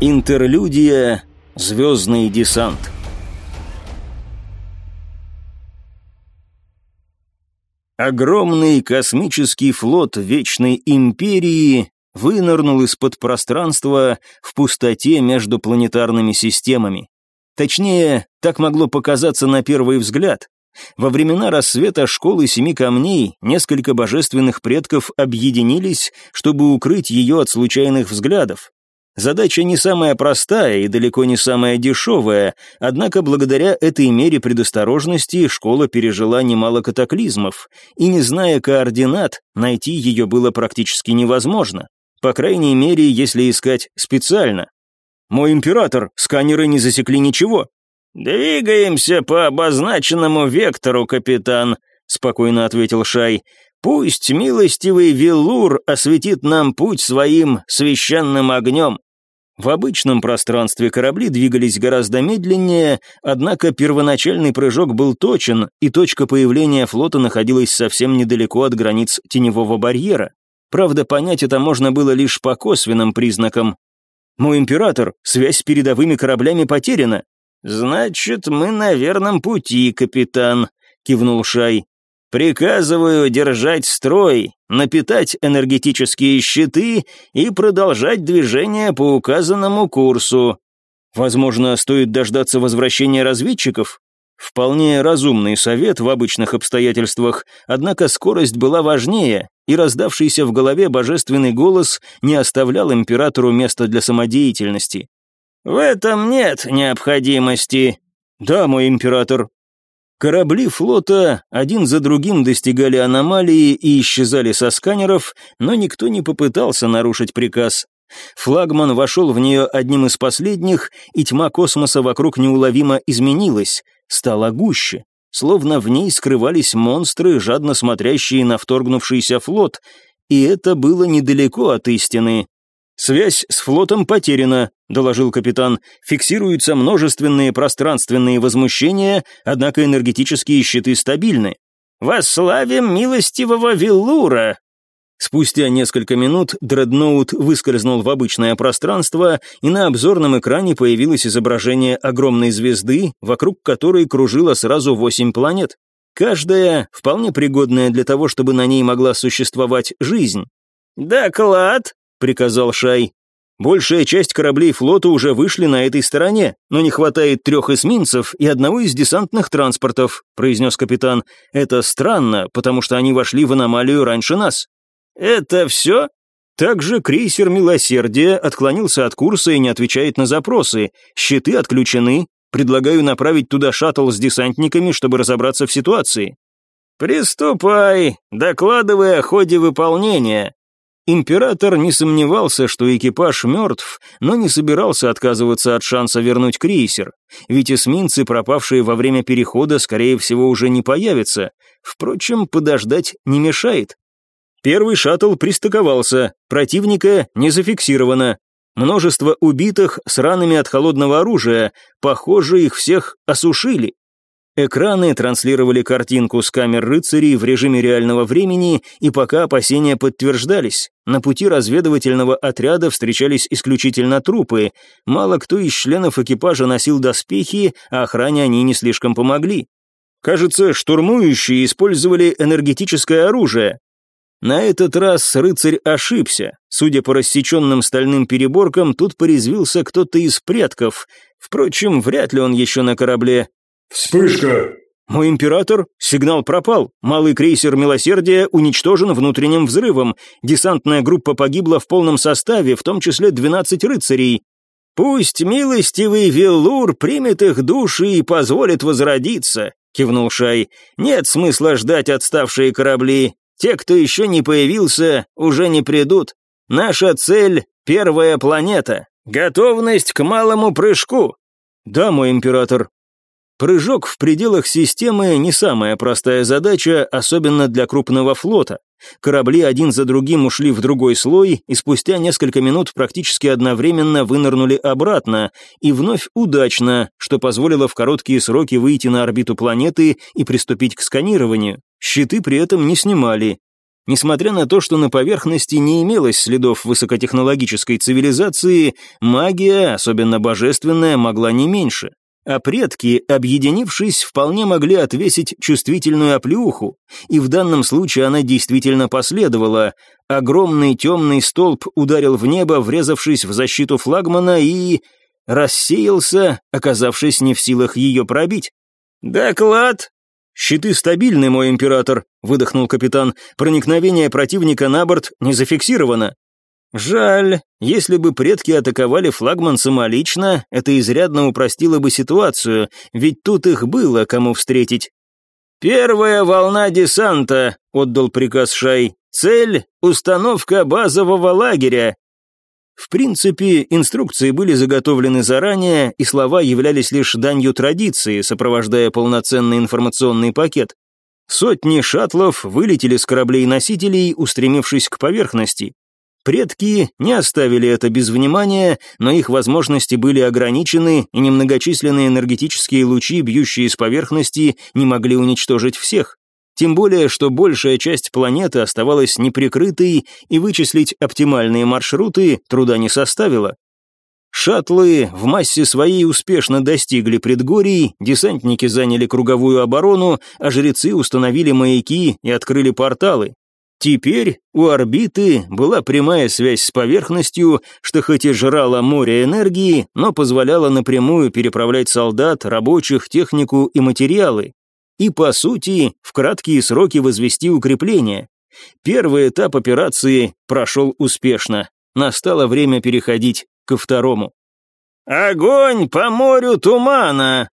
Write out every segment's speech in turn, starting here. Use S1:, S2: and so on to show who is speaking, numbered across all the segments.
S1: Интерлюдия «Звездный десант». Огромный космический флот Вечной Империи вынырнул из-под пространства в пустоте между планетарными системами. Точнее, так могло показаться на первый взгляд. Во времена рассвета школы Семи Камней несколько божественных предков объединились, чтобы укрыть ее от случайных взглядов. Задача не самая простая и далеко не самая дешевая, однако благодаря этой мере предосторожности школа пережила немало катаклизмов, и не зная координат, найти ее было практически невозможно. По крайней мере, если искать специально. «Мой император, сканеры не засекли ничего». «Двигаемся по обозначенному вектору, капитан», — спокойно ответил Шай. «Пусть милостивый Виллур осветит нам путь своим священным огнем». В обычном пространстве корабли двигались гораздо медленнее, однако первоначальный прыжок был точен, и точка появления флота находилась совсем недалеко от границ теневого барьера. Правда, понять это можно было лишь по косвенным признакам. «Мой император, связь с передовыми кораблями потеряна». «Значит, мы на верном пути, капитан», — кивнул Шай. Приказываю держать строй, напитать энергетические щиты и продолжать движение по указанному курсу. Возможно, стоит дождаться возвращения разведчиков? Вполне разумный совет в обычных обстоятельствах, однако скорость была важнее, и раздавшийся в голове божественный голос не оставлял императору места для самодеятельности. «В этом нет необходимости». «Да, мой император», Корабли флота один за другим достигали аномалии и исчезали со сканеров, но никто не попытался нарушить приказ. Флагман вошел в нее одним из последних, и тьма космоса вокруг неуловимо изменилась, стала гуще, словно в ней скрывались монстры, жадно смотрящие на вторгнувшийся флот, и это было недалеко от истины. «Связь с флотом потеряна», — доложил капитан. «Фиксируются множественные пространственные возмущения, однако энергетические щиты стабильны». «Восславим милостивого Виллура!» Спустя несколько минут дредноут выскользнул в обычное пространство, и на обзорном экране появилось изображение огромной звезды, вокруг которой кружило сразу восемь планет. Каждая вполне пригодная для того, чтобы на ней могла существовать жизнь. «Доклад!» — приказал Шай. «Большая часть кораблей флота уже вышли на этой стороне, но не хватает трех эсминцев и одного из десантных транспортов», — произнес капитан. «Это странно, потому что они вошли в аномалию раньше нас». «Это все?» Также крейсер «Милосердие» отклонился от курса и не отвечает на запросы. Щиты отключены. Предлагаю направить туда шаттл с десантниками, чтобы разобраться в ситуации. «Приступай, докладывай о ходе выполнения», Император не сомневался, что экипаж мертв, но не собирался отказываться от шанса вернуть крейсер, ведь эсминцы, пропавшие во время перехода, скорее всего, уже не появятся. Впрочем, подождать не мешает. Первый шаттл пристыковался, противника не зафиксировано. Множество убитых с ранами от холодного оружия, похоже, их всех осушили. Экраны транслировали картинку с камер рыцарей в режиме реального времени, и пока опасения подтверждались, на пути разведывательного отряда встречались исключительно трупы, мало кто из членов экипажа носил доспехи, а охране они не слишком помогли. Кажется, штурмующие использовали энергетическое оружие. На этот раз рыцарь ошибся. Судя по рассеченным стальным переборкам, тут порезвился кто-то из предков. Впрочем, вряд ли он еще на корабле.
S2: «Вспышка!»
S1: «Мой император, сигнал пропал. Малый крейсер «Милосердие» уничтожен внутренним взрывом. Десантная группа погибла в полном составе, в том числе 12 рыцарей. Пусть милостивый Виллур примет их души и позволит возродиться», — кивнул Шай. «Нет смысла ждать отставшие корабли. Те, кто еще не появился, уже не придут. Наша цель — первая планета. Готовность к малому прыжку». «Да, мой император», Прыжок в пределах системы не самая простая задача, особенно для крупного флота. Корабли один за другим ушли в другой слой, и спустя несколько минут практически одновременно вынырнули обратно, и вновь удачно, что позволило в короткие сроки выйти на орбиту планеты и приступить к сканированию. Щиты при этом не снимали. Несмотря на то, что на поверхности не имелось следов высокотехнологической цивилизации, магия, особенно божественная, могла не меньше. А предки, объединившись, вполне могли отвесить чувствительную оплеуху, и в данном случае она действительно последовала. Огромный темный столб ударил в небо, врезавшись в защиту флагмана, и... рассеялся, оказавшись не в силах ее пробить. «Доклад!» «Щиты стабильны, мой император», — выдохнул капитан. «Проникновение противника на борт не зафиксировано». «Жаль. Если бы предки атаковали флагман самолично, это изрядно упростило бы ситуацию, ведь тут их было кому встретить». «Первая волна десанта», — отдал приказ Шай. «Цель — установка базового лагеря. В принципе, инструкции были заготовлены заранее, и слова являлись лишь данью традиции, сопровождая полноценный информационный пакет. Сотни шаттлов вылетели с кораблей-носителей, устремившись к поверхности. Предки не оставили это без внимания, но их возможности были ограничены, и немногочисленные энергетические лучи, бьющие с поверхности, не могли уничтожить всех. Тем более, что большая часть планеты оставалась неприкрытой, и вычислить оптимальные маршруты труда не составило. Шаттлы в массе своей успешно достигли предгорий, десантники заняли круговую оборону, а жрецы установили маяки и открыли порталы. Теперь у орбиты была прямая связь с поверхностью, что хоть и жрало море энергии, но позволяло напрямую переправлять солдат, рабочих, технику и материалы и, по сути, в краткие сроки возвести укрепление. Первый этап операции прошел успешно. Настало время переходить ко второму. «Огонь по морю тумана!»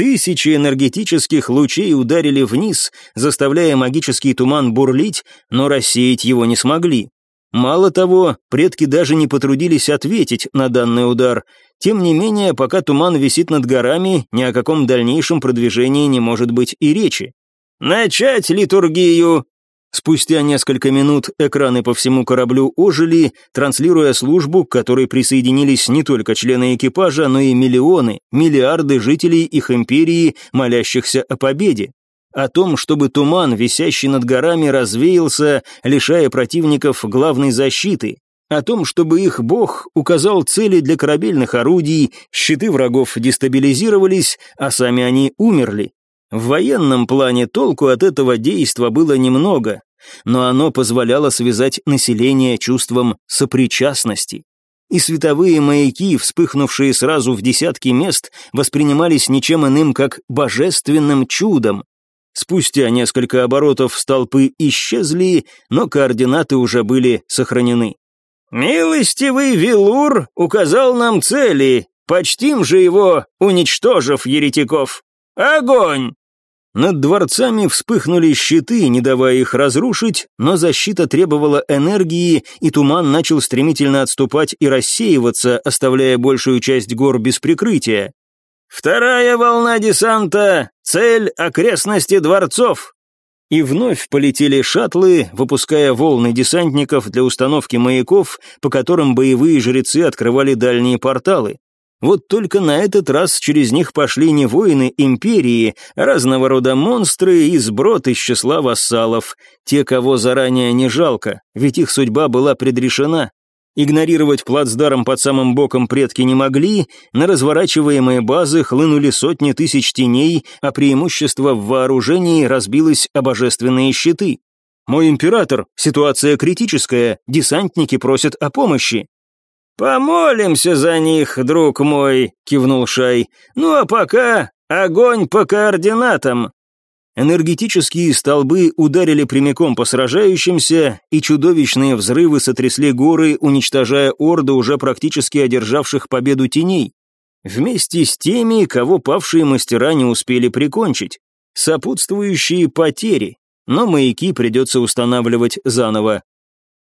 S1: Тысячи энергетических лучей ударили вниз, заставляя магический туман бурлить, но рассеять его не смогли. Мало того, предки даже не потрудились ответить на данный удар. Тем не менее, пока туман висит над горами, ни о каком дальнейшем продвижении не может быть и речи. «Начать литургию!» Спустя несколько минут экраны по всему кораблю ожили, транслируя службу, к которой присоединились не только члены экипажа, но и миллионы, миллиарды жителей их империи, молящихся о победе о том, чтобы туман, висящий над горами, развеялся, лишая противников главной защиты, о том, чтобы их бог указал цели для корабельных орудий, щиты врагов дестабилизировались, а сами они умерли. В военном плане толку от этого действа было немного, но оно позволяло связать население чувством сопричастности. И световые маяки, вспыхнувшие сразу в десятки мест, воспринимались ничем иным, как божественным чудом, Спустя несколько оборотов столпы исчезли, но координаты уже были сохранены. «Милостивый Вилур указал нам цели, почтим же его, уничтожив еретиков. Огонь!» Над дворцами вспыхнули щиты, не давая их разрушить, но защита требовала энергии, и туман начал стремительно отступать и рассеиваться, оставляя большую часть гор без прикрытия. «Вторая волна десанта! Цель — окрестности дворцов!» И вновь полетели шаттлы, выпуская волны десантников для установки маяков, по которым боевые жрецы открывали дальние порталы. Вот только на этот раз через них пошли не воины империи, а разного рода монстры и сброд из числа вассалов, те, кого заранее не жалко, ведь их судьба была предрешена. Игнорировать плацдарм под самым боком предки не могли, на разворачиваемые базы хлынули сотни тысяч теней, а преимущество в вооружении разбилось о божественные щиты. «Мой император, ситуация критическая, десантники просят о помощи». «Помолимся за них, друг мой», — кивнул Шай. «Ну а пока огонь по координатам». Энергетические столбы ударили прямиком по сражающимся, и чудовищные взрывы сотрясли горы, уничтожая орды уже практически одержавших победу теней. Вместе с теми, кого павшие мастера не успели прикончить. Сопутствующие потери, но маяки придется устанавливать заново.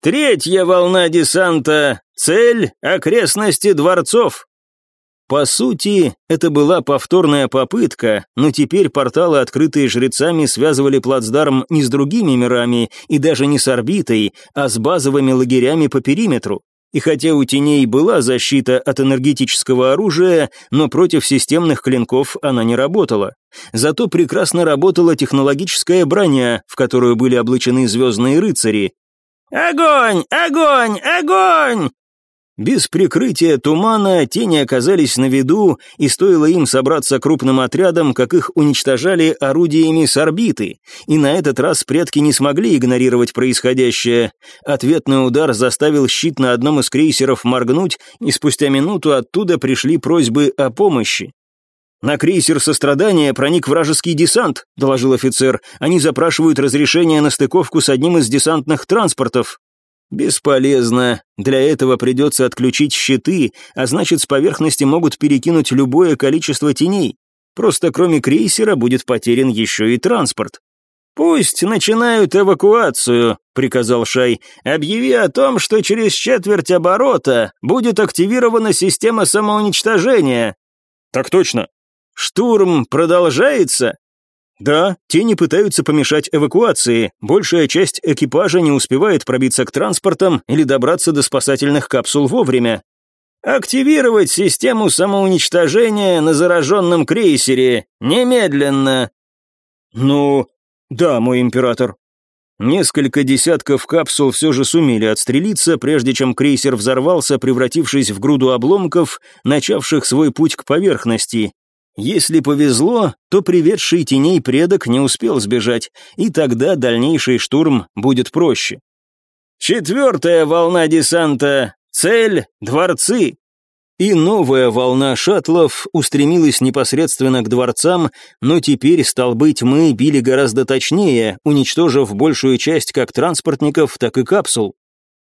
S1: Третья волна десанта. Цель — окрестности дворцов. По сути, это была повторная попытка, но теперь порталы, открытые жрецами, связывали плацдарм не с другими мирами и даже не с орбитой, а с базовыми лагерями по периметру. И хотя у теней была защита от энергетического оружия, но против системных клинков она не работала. Зато прекрасно работала технологическая броня, в которую были облачены звездные рыцари. «Огонь! Огонь! Огонь!» Без прикрытия тумана тени оказались на виду, и стоило им собраться крупным отрядом, как их уничтожали орудиями с орбиты. И на этот раз предки не смогли игнорировать происходящее. Ответный удар заставил щит на одном из крейсеров моргнуть, и спустя минуту оттуда пришли просьбы о помощи. «На крейсер сострадания проник вражеский десант», — доложил офицер. «Они запрашивают разрешение на стыковку с одним из десантных транспортов». Бесполезно. Для этого придется отключить щиты, а значит с поверхности могут перекинуть любое количество теней. Просто кроме крейсера будет потерян еще и транспорт. «Пусть начинают эвакуацию», — приказал Шай. «Объяви о том, что через четверть оборота будет активирована система самоуничтожения». «Так точно». «Штурм продолжается?» Да, тени пытаются помешать эвакуации, большая часть экипажа не успевает пробиться к транспортам или добраться до спасательных капсул вовремя. «Активировать систему самоуничтожения на зараженном крейсере! Немедленно!» «Ну, да, мой император». Несколько десятков капсул все же сумели отстрелиться, прежде чем крейсер взорвался, превратившись в груду обломков, начавших свой путь к поверхности, если повезло, то приведший теней предок не успел сбежать, и тогда дальнейший штурм будет проще. Четвертая волна десанта. Цель — дворцы. И новая волна шаттлов устремилась непосредственно к дворцам, но теперь столбы тьмы били гораздо точнее, уничтожив большую часть как транспортников, так и капсул.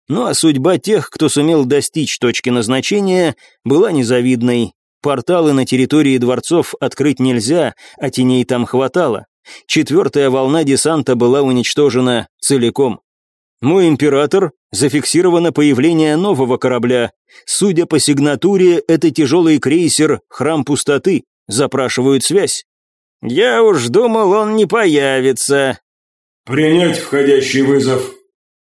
S1: Ну а судьба тех, кто сумел достичь точки назначения, была незавидной. Порталы на территории дворцов открыть нельзя, а теней там хватало. Четвертая волна десанта была уничтожена целиком. Мой император, зафиксировано появление нового корабля. Судя по сигнатуре, это тяжелый крейсер «Храм пустоты». Запрашивают связь. Я уж думал, он не появится.
S2: Принять входящий вызов.